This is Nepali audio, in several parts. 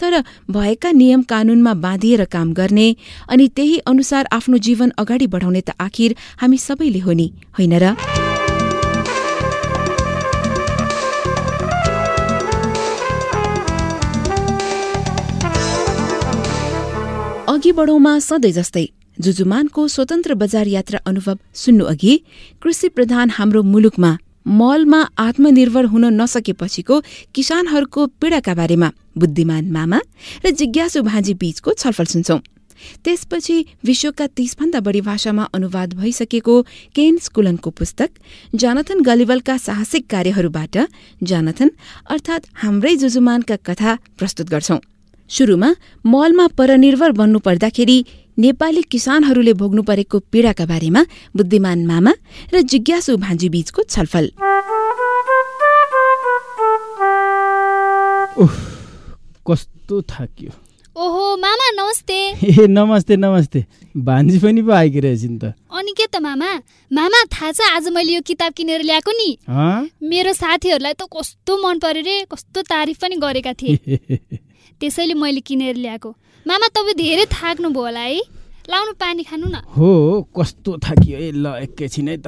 तर भएका नियम कानूनमा बाँधिएर काम गर्ने अनि त्यही अनुसार आफ्नो जीवन अगाडि बढाउने त आखिर हामी सबैले हो नि होइन र? अघि बढौँमा सधैँ जस्तै जुजुमानको स्वतन्त्र बजार यात्रा अनुभव सुन्नु अघि कृषि प्रधान हाम्रो मुलुकमा मलमा आत्मनिर्भर हुन नसकेपछिको किसानहरूको पीड़ाका बारेमा बुद्धिमान मामा र जिज्ञासु भाँजी बीचको छलफल सुन्छौं। त्यसपछि विश्वका तीसभन्दा बढी भाषामा अनुवाद भइसकेको केन स्कुलनको पुस्तक जानाथन गलिवलका साहसिक कार्यहरूबाट जानाथन अर्थात हाम्रै जुजुमानका कथा प्रस्तुत गर्छौं। शुरूमा मलमा परनिर्भर बन्नु पर्दाखेरि नेपाली किसानहरूले भोग्नु परेको पीड़ाका बारेमा बुद्धिमान मामा र जिज्ञासु भान्जी बीचको छलफल। कस्तो थाक्यो। ओहो मामा नमस्ते। ए नमस्ते नमस्ते। भान्जी पनि पो आइकी रहेछन् त। अनि के त मामा? मामा थाहा छ आज मैले यो किताब किनेर ल्याएको नि। हँ? मेरो साथीहरूलाई त कस्तो मन पर्यो रे कस्तो तारिफ पनि गरेका थिए। त्यसैले मैले किनेर ल्याएको। मामा तपाईँ धेरै थाक्नु भयो होला है। लाउनु पानी खानु न। हो कस्तो थाकियो ए ल एकैछिन है त।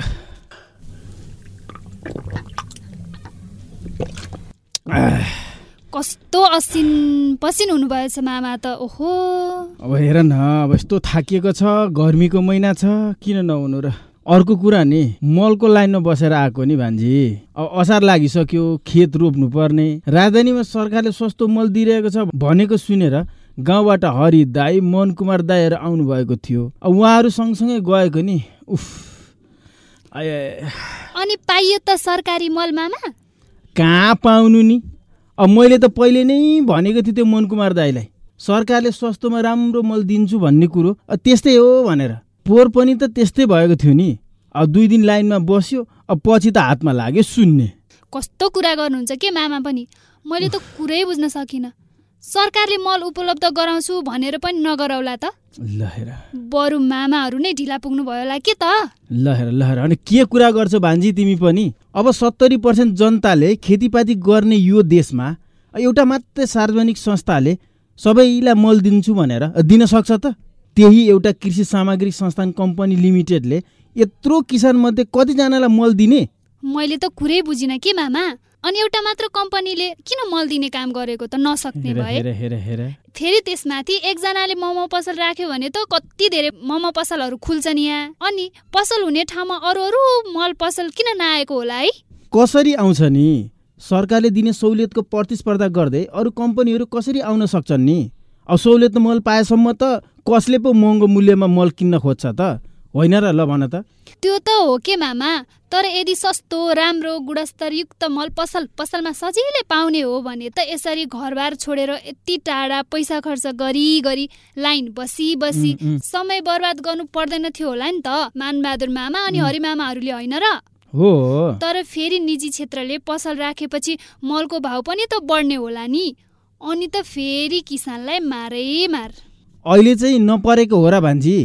कस्तो असिन पसिन हुनुभएछ मामा त ओहो। अब हेर न अब यस्तो थाकिएको छ गर्मीको महिना छ किन नहुनु र? अर्को कुरा नि मलको लाइनमा बसेर आएको नि भान्जी। अब असार लागिसक्यो खेत रोप्नु पर्ने। राजधानीमा सरकारले सस्तो मल दिइरहेको छ भनेको सुनेर गाउँबाट हरि दाई मन कुमार दाईहरू आउनुभएको थियो। अब उहाँहरू सँगसँगै गएको नि। उफ। अनि पाइयो त सरकारी मल मामा कहाँ पाउनु नि? अब मैले त पहिले नै भनेको थिएँ त्यो मनकुमार दाईलाई। सरकारले सस्तोमा राम्रो मल दिन्छु भन्ने कुरो। त्यस्तै हो भनेर। पोहोर पनि त त्यस्तै भएको थियो नि। अब दुई दिन लाइनमा बस्यो। अब पछि त हातमा लाग्यो सुन्ने। कस्तो कुरा गर्नुहुन्छ के मामा पनि? मैले त कुरै बुझ्न सकिनँ। सरकारले मल उपलब्ध गराउँछु भनेर पनि नगराउला त। बरु मामाहरू नै ढिला पुग्नु भयो होला के त? ल हेर ल हेर अनि के कुरा गर्छौ भान्जी तिमी पनि? अब सत्तरी पर्सेन्ट जनताले खेतीपाती गर्ने यो देशमा एउटा मात्रै सार्वजनिक संस्थाले सबैलाई मल दिन्छु भनेर दिन सक्छ त? त्यही एउटा कृषि सामग्री संस्थान कम्पनी लिमिटेडले यत्रो किसानमध्ये कतिजनालाई मल दिने? मैले त कुरै बुझिनँ के मामा? अनि एउटा मात्र कम्पनीले किन मल दिने काम गरेको त नसक्ने भए? फेरि त्यसमाथि एकजनाले मोमो पसल राख्यो भने त कति धेरै मोमो पसलहरू खुल्छन् यहाँ? अनि पसल हुने ठाउँमा अरू अरू मल पसल किन नआएको होला है? कसरी आउँछ नि? सरकारले दिने सहुलियतको प्रतिस्पर्धा गर्दै अरू कम्पनीहरू कसरी आउन सक्छन् नि? अब सहुलियत मल पाएसम्म त कसले पो महँगो मूल्यमा मल किन्न खोज्छ त? होइन र ल भन त। त्यो त हो के मामा? तर यदि सस्तो राम्रो गुणस्तरयुक्त मल पसल पसलमा सजिलै पाउने हो भने त यसरी घरबार छोडेर यति टाढा पैसा खर्च गरी गरी लाइन बसी बसी। समय बर्बाद गर्नु पर्दैन थियो होला नि त मानबहादुर मामा अनि हरिमामाहरूले होइन र? हो। तर फेरि निजी क्षेत्रले पसल राखेपछि मलको भाउ पनि त बढ्ने होला नि। अनि त फेरि किसानलाई मारै मार। अहिले चाहिँ नपरेको हो र भान्जी।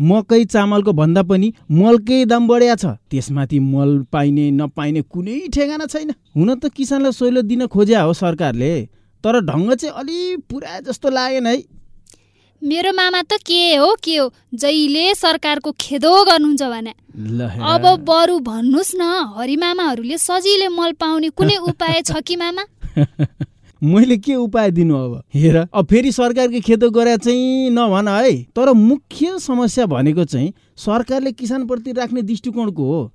मकै चामलको भन्दा पनि मलकै दाम बढिया छ। त्यसमाथि मल पाइने नपाइने कुनै ठेगाना छैन। हुन त किसानलाई सहुलियत दिन खोज्या हो सरकारले। तर ढङ्ग चाहिँ अलि पुरा जस्तो लागेन है। मेरो मामा त के हो के हो? जहिले सरकारको खेदो गर्नुहुन्छ भने। अब बरु भन्नुहोस् न हरिमामाहरूले सजिलै मल पाउने कुनै उपाय छ कि मामा? मैले के उपाय दिनु अब? हेर अब फेरि सरकारको खेतो गरे चाहिँ नभन है। तर मुख्य समस्या भनेको चाहिँ सरकारले किसानप्रति राख्ने दृष्टिकोणको हो।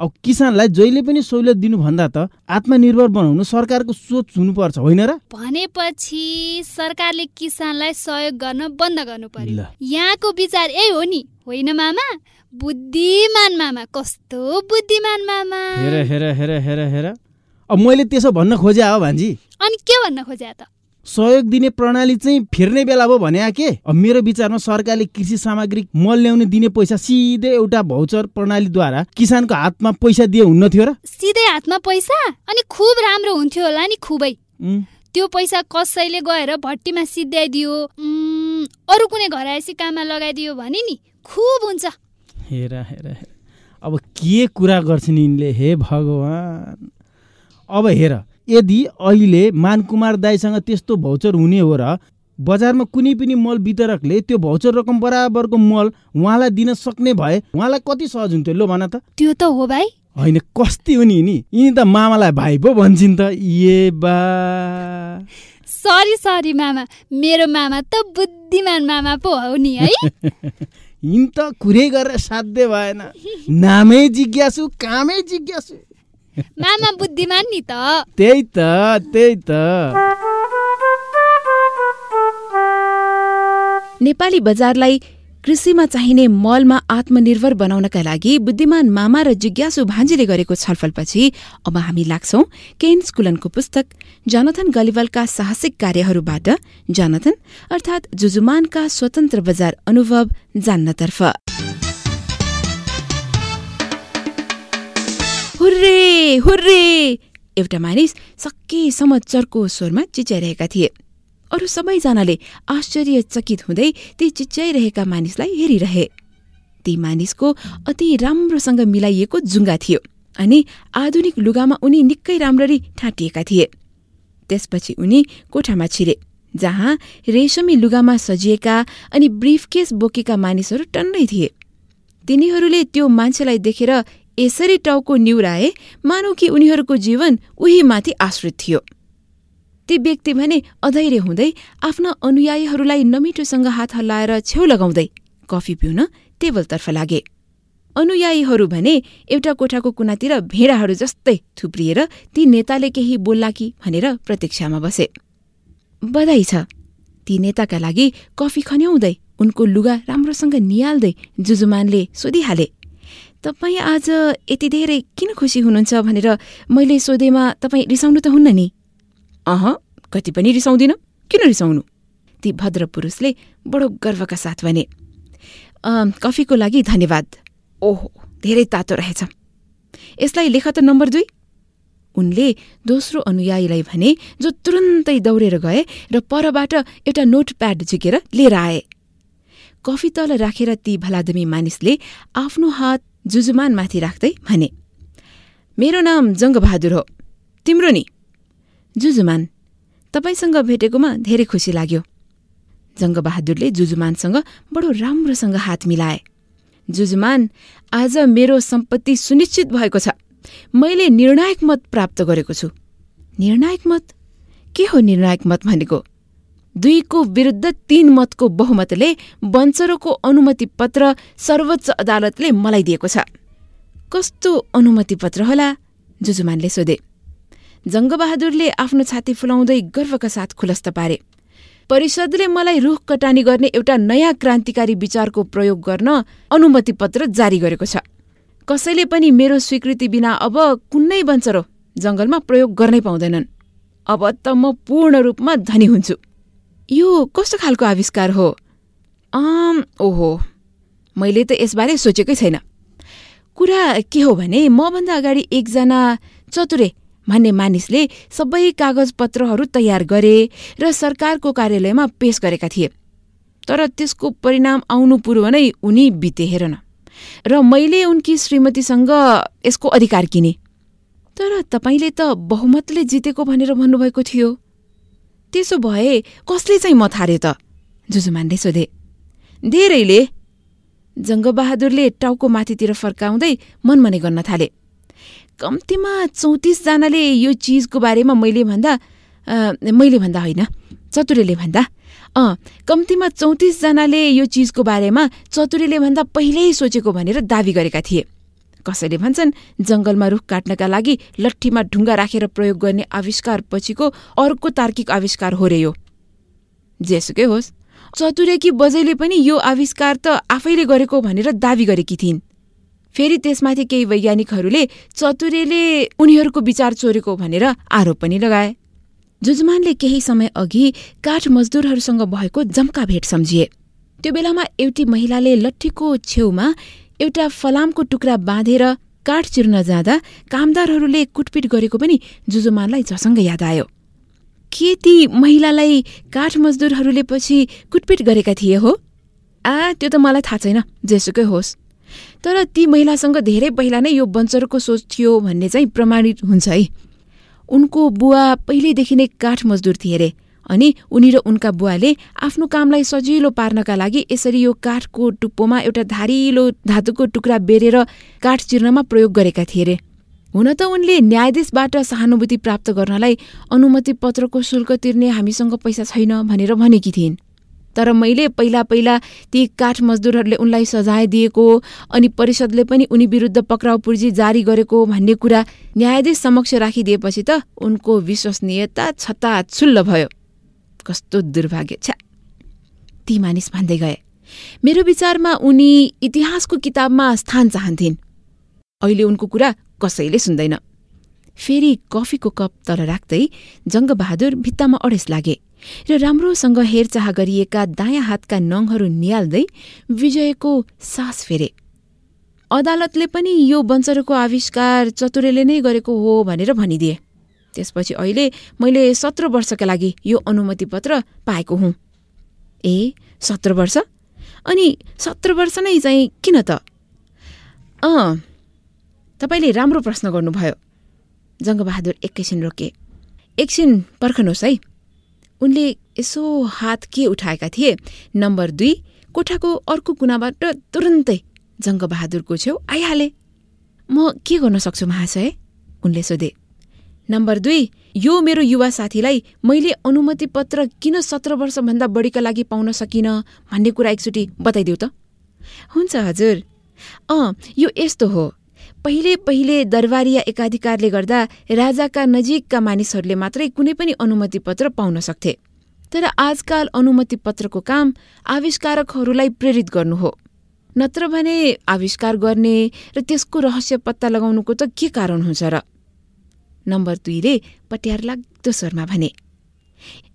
अब किसानलाई जहिले पनि सहुलियत दिनुभन्दा त आत्मनिर्भर बनाउनु सरकारको सोच हुनुपर्छ होइन र? भनेपछि सरकारले किसानलाई सहयोग गर्न बन्द गर्नु पर्यो। यहाँको विचार यही हो नि। होइन मामा? बुद्धिमान मामा कस्तो बुद्धिमान मामा। हेर हेर हेर हेर हेर। अब मैले त्यसो भन्न खोजे हो भान्जी। अनि के भन्न खोज्या त? सहयोग दिने प्रणाली चाहिँ फेर्ने बेला भयो भने के? अब मेरो विचारमा सरकारले कृषि सामग्री मल ल्याउने दिने पैसा सिधै एउटा भौचर प्रणालीद्वारा किसानको हातमा पैसा दिए हुन्न थियो र। सिधै हातमा पैसा? अनि खुब राम्रो हुन्थ्यो होला नि खुबै। त्यो पैसा कसैले गएर भट्टीमा सिद्ध्याइदियो अरू कुनै घरायसी काममा लगाइदियो भने नि खुब हुन्छ। हेर हेर हेर। अब के कुरा गर्छन् यिनले? हे भगवान्। अब हेर यदि अहिले मानकुमार दाईसँग त्यस्तो भौचर हुने हो र बजारमा कुनै पनि मल वितरकले त्यो भौचर रकम बराबरको मल उहाँलाई दिन सक्ने भए उहाँलाई कति सहज हुन्थ्यो लो भन त। त्यो त हो भाइ। होइन कस्ती हो नि। यिनी त मामालाई भाइ पो भन्छन् त। ए बा। सरी सरी मामा। मेरो मामा त बुद्धिमान मामा पो हो नि है। यिनी त कुरै गरेर साध्य भएन। नामै जिज्ञासु कामै जिज्ञासु। मामा बुद्धिमान नि त। त्यही त त्यही त। नेपाली बजारलाई कृषिमा चाहिने मलमा आत्मनिर्भर बनाउनका लागि बुद्धिमान मामा र जिज्ञासु भान्जीले गरेको छलफलपछि अब हामी लाग्छौं केन स्कुलनको पुस्तक जनथन गलिवलका साहसिक कार्यहरूबाट जनथन अर्थात जुजुमानका स्वतन्त्र बजार अनुभव जान्नतर्फ। हुर्रे! हुर्रे। एउटा मानिस सकेसम्म चर्को स्वरमा चिच्याइरहेका थिए। अरू सबैजनाले आश्चर्यचकित हुँदै ती चिच्याइरहेका मानिसलाई हेरिरहे। ती मानिसको अति राम्रोसँग मिलाइएको जुङ्गा थियो अनि आधुनिक लुगामा उनी निकै राम्ररी ठाँटिएका थिए। त्यसपछि उनी कोठामा छिरे जहाँ रेशमी लुगामा सजिएका अनि ब्रिफकेस बोकेका मानिसहरू टन्नै थिए। तिनीहरूले त्यो मान्छेलाई देखेर यसरी टाउको निहुराए मानौ कि उनीहरूको जीवन उही माथि आश्रित थियो। ती व्यक्ति भने अधैर्य हुँदै आफ्ना अनुयायीहरूलाई नमिठोसँग हात हल्लाएर छेउ लगाउँदै कफी पिउन टेबलतर्फ लागे। अनुयायीहरू भने एउटा कोठाको कुनातिर भेडाहरू जस्तै थुप्रिएर ती नेताले केही बोल्ला कि भनेर प्रतीक्षामा बसे। बधाई छ ती नेताका लागि कफी खन्याउँदै उनको लुगा राम्रोसँग निहाल्दै जुजुमानले सोधिहाले। तपाईँ आज यति धेरै किन खुसी हुनुहुन्छ भनेर मैले सोधेमा तपाईँ रिसाउनु त हुन्न नि। अह कति पनि रिसाउँदिन। किन रिसाउनु? ती भद्र पुरुषले बडो गर्वका साथ भने "अम, कफीको लागि धन्यवाद। ओहो धेरै तातो रहेछ। यसलाई लेख त नम्बर दुई। उनले दोस्रो अनुयायीलाई भने जो तुरन्तै दौडेर गए र परबाट एउटा नोटप्याड झिकेर लिएर आए। कफी तल राखेर ती भलादमी मानिसले आफ्नो हात जुजुमानमाथि राख्दै भने मेरो नाम जङ्गबहादुर हो। तिम्रो नि? जुजुमान तपाईँसँग भेटेकोमा धेरै खुसी लाग्यो। जङ्गबहादुरले जुजुमानसँग बडो राम्रोसँग हात मिलाए। जुजुमान आज मेरो सम्पत्ति सुनिश्चित भएको छ। मैले निर्णायक मत प्राप्त गरेको छु। निर्णायक मत? के हो निर्णायक मत भनेको? दुईको विरुद्ध तीन मतको बहुमतले बन्चरोको अनुमति पत्र सर्वोच्च अदालतले मलाई दिएको छ। कस्तो अनुमति पत्र होला? जुजुमानले सोधे। जङ्गबहादुरले आफ्नो छाती फुलाउँदै गर्वका साथ खुलस्त पारे। परिषदले मलाई रुख कटानी गर्ने एउटा नयाँ क्रान्तिकारी विचारको प्रयोग गर्न अनुमति पत्र जारी गरेको छ। कसैले पनि मेरो स्वीकृति बिना अब कुनै बन्चरो जङ्गलमा प्रयोग गर्नै पाउँदैनन्। अब त म पूर्ण रूपमा धनी हुन्छु। यो कस्तो खालको आविष्कार हो? आम ओहो मैले त यसबारे सोचेकै छैन। कुरा के हो भने मभन्दा अगाडि एकजना चतुरे भन्ने मानिसले सबै कागजपत्रहरू तयार गरे र सरकारको कार्यालयमा पेश गरेका थिए। तर त्यसको परिणाम आउनु पूर्व नै उनी बिते हेरन। र मैले उनकी श्रीमतीसँग यसको अधिकार किने। तर तपाईँले त बहुमतले जितेको भनेर भन्नुभएको थियो। त्यसो भए कसले चाहिँ मत हारे त? जुजुमानले सोधे। धेरैले। जङ्गबहादुरले टाउको माथितिर फर्काउँदै मनमने गर्न थाले। कम्तीमा चौतिसजनाले यो चिजको बारेमा मैले भन्दा मैले भन्दा होइन चतुरेले भन्दा। अँ कम्तीमा चौतिसजनाले यो चिजको बारेमा चतुरेले भन्दा पहिल्यै सोचेको भनेर दावी गरेका थिए। कसैले भन्छन् जङ्गलमा रुख काट्नका लागि लट्ठीमा ढुङ्गा राखेर प्रयोग गर्ने आविष्कार पछिको अर्को तार्किक आविष्कार हो रे यो। जेसुकै होस् चतुरेकी बजैले पनि यो आविष्कार त आफैले गरेको भनेर दावी गरेकी थिइन्। फेरि त्यसमाथि केही वैज्ञानिकहरूले चतुरेले उनीहरूको विचार चोरेको भनेर आरोप पनि लगाए। जुजुमानले केही समय अघि काठ मजदुरहरूसँग भएको जम्का भेट सम्झिए। त्यो बेलामा एउटी महिलाले लट्ठीको छेउमा एउटा फलामको टुक्रा बाँधेर काठ चिर्न जाँदा कामदारहरूले कुटपिट गरेको पनि जुजुमानलाई झसङ्ग याद आयो। के ती महिलालाई काठ मजदुरहरूले पछि कुटपिट गरेका थिए हो? आ त्यो त मलाई थाहा छैन जेसुकै होस्। तर ती महिलासँग धेरै पहिला नै यो बन्चरको सोच थियो भन्ने चाहिँ प्रमाणित हुन्छ है। उनको बुवा पहिल्यैदेखि नै काठ मजदुर थिए रे। अनि उनी र उनका बुवाले आफ्नो कामलाई सजिलो पार्नका लागि यसरी यो काठको टुप्पोमा एउटा धारिलो धातुको टुक्रा बेरेर काठ चिर्नमा प्रयोग गरेका थिए रे। हुन त उनले न्यायाधीशबाट सहानुभूति प्राप्त गर्नलाई अनुमति पत्रको शुल्क तिर्ने हामीसँग पैसा छैन भनेर भनेकी थिइन्। तर मैले पहिला पहिला ती काठ मजदुरहरूले उनलाई सजाय दिएको अनि परिषदले पनि उनी विरुद्ध पक्राउ पुर्जी जारी गरेको भन्ने कुरा न्यायाधीश समक्ष राखिदिएपछि त उनको विश्वसनीयता छताछुल्ल भयो। कस्तो दुर्भाग्य। छ्या ती मानिस भन्दै गए। मेरो विचारमा उनी इतिहासको किताबमा स्थान चाहन्थिन्। अहिले उनको कुरा कसैले सुन्दैन। फेरि कफीको कप तल राख्दै जङ्गबहादुर भित्तामा अडेस लागे र राम्रोसँग हेरचाह गरिएका दायाँ हातका नङहरू निहाल्दै विजयको सास फेरे। अदालतले पनि यो बन्चरको आविष्कार चतुरेले नै गरेको हो भनेर भनिदिए। त्यसपछि अहिले मैले सत्र वर्षका लागि यो अनुमति पत्र पाएको हुँ। ए सत्र वर्ष? अनि सत्र वर्ष नै चाहिँ किन त? अँ तपाईँले राम्रो प्रश्न गर्नुभयो। जङ्गबहादुर एकैछिन रोके। एकछिन पर्खनुहोस् है। उनले यसो हात के उठाएका थिए? नम्बर दुई कोठाको अर्को कुनाबाट तुरन्तै जङ्गबहादुरको छेउ आइहाले। म के गर्न सक्छु महाशय? उनले सोधे। नम्बर दुई यो मेरो युवा साथीलाई मैले अनुमति पत्र किन सत्र वर्षभन्दा बढीका लागि पाउन सकिनँ भन्ने कुरा एकचोटि बताइदेऊ त। हुन्छ हजुर। अँ यो यस्तो हो। पहिले पहिले दरबारिया एकाधिकारले गर्दा राजाका नजिकका मानिसहरूले मात्रै कुनै पनि अनुमति पत्र पाउन सक्थे। तर आजकाल अनुमति पत्रको काम आविष्कारकहरूलाई प्रेरित गर्नु हो। नत्र भने आविष्कार गर्ने र त्यसको रहस्य पत्ता लगाउनुको त के कारण हुन्छ र? नम्बर दुईले पट्यार लाग्दो स्वरमा भने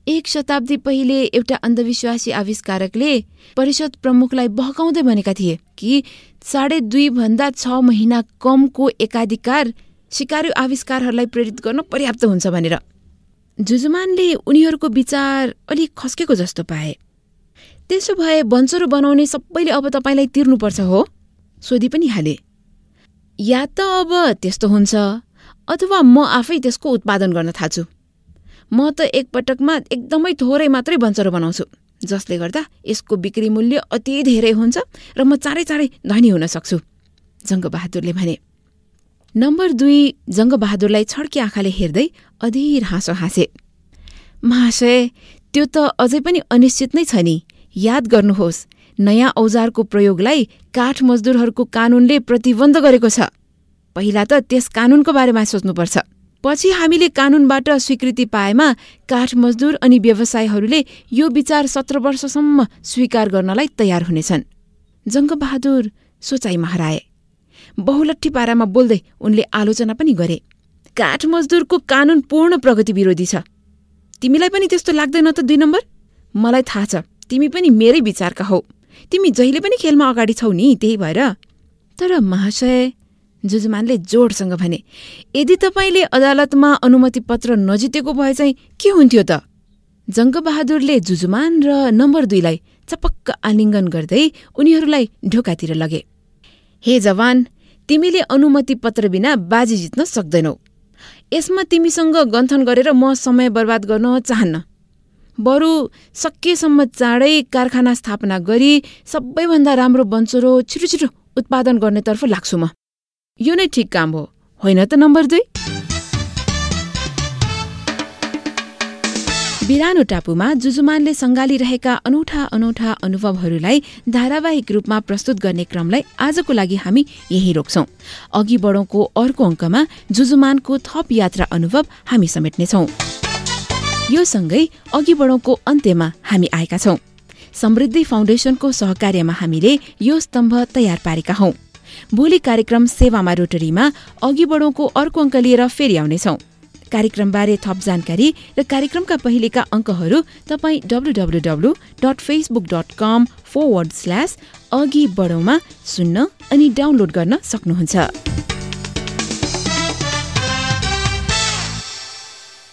एक शताब्दी पहिले एउटा अन्धविश्वासी आविष्कारकले परिषद प्रमुखलाई बहकाउँदै भनेका थिए कि साढे दुई भन्दा छ महिना कमको एकाधिकार सिकारु आविष्कारहरूलाई प्रेरित गर्न पर्याप्त हुन्छ भनेर। जुजुमानले उनीहरूको विचार अलिक खस्केको जस्तो पाए। त्यसो भए बन्चरो बनाउने सबैले अब तपाईँलाई तिर्नुपर्छ हो? सोधी पनि हाले। या त अब त्यस्तो हुन्छ। अथवा म आफै त्यसको उत्पादन गर्न थाल्छु। म त एकपटकमा एकदमै थोरै मात्रै बन्चरो बनाउँछु जसले गर्दा यसको बिक्री मूल्य अति धेरै हुन्छ र म चाँडै चाँडै धनी हुन सक्छु जङ्गबहादुरले भने। नम्बर दुई जङ्गबहादुरलाई छड्के आँखाले हेर्दै अधीर हाँसो हाँसे। महाशय त्यो त अझै पनि अनिश्चित नै छ नि। याद गर्नुहोस् नयाँ औजारको प्रयोगलाई काठ मजदुरहरूको कानूनले प्रतिबन्ध गरेको छ। पहिला त त्यस कानूनको बारेमा सोच्नुपर्छ। पछि हामीले कानूनबाट स्वीकृति पाएमा काठ मजदुर अनि व्यवसायीहरूले यो विचार सत्र वर्षसम्म स्वीकार गर्नलाई तयार हुनेछन्। जङ्गबहादुर सोचाइमा हराए बहुलट्ठी पारामा बोल्दै उनले आलोचना पनि गरे काठ मजदुरको कानून पूर्ण प्रगति विरोधी छ। तिमीलाई पनि त्यस्तो लाग्दैन त दुई नम्बर? मलाई थाहा छ तिमी पनि मेरै विचारका हौ। तिमी जहिले पनि खेलमा अगाडि छौ नि त्यही भएर। तर महाशय जुजुमानले जोडसँग भने यदि तपाईँले अदालतमा अनुमति पत्र नजितेको भए चाहिँ के हुन्थ्यो त? जङ्गबहादुरले जुजुमान र नम्बर दुईलाई चपक्क आलिङ्गन गर्दै उनीहरूलाई ढोकातिर लगे। हे जवान तिमीले अनुमति पत्र बिना बाजी जित्न सक्दैनौ। यसमा तिमीसँग गन्थन गरेर म समय बर्बाद गर्न चाहन्न। बरु सकेसम्म चाँडै कारखाना स्थापना गरी सबैभन्दा राम्रो बन्चरो छिटो छिटो उत्पादन गर्नेतर्फ लाग्छु म। यो नै ठिक काम हो। होइन त नम्बर दुई बिरानो टापुमा जुजुमानले सङ्गालिरहेका अनौठा अनौठा अनुभवहरूलाई धारावाहिक रूपमा प्रस्तुत गर्ने क्रमलाई आजको लागि हामी यही रोक्छौं। अघि बढौँको अर्को अङ्कमा जुजुमानको थप यात्रा अनुभव हामी समेट्नेछौ। यो सँगै अघि बढौँको अन्त्यमा हामी आएका छौं। समृद्धि फाउन्डेसनको सहकार्यमा हामीले यो स्तम्भ तयार पारेका हौं। भोलि कार्यक्रम सेवामा रोटरीमा अघि बढौँको अर्को अङ्क लिएर फेरि आउनेछौ। कार्यक्रमबारे थप जानकारी र कार्यक्रमका पहिलेका अङ्कहरू तपाईँ W dot Facebook dot com forward slash अघि बढौँमा सुन्न अनि डाउनलोड गर्न सक्नुहुन्छ।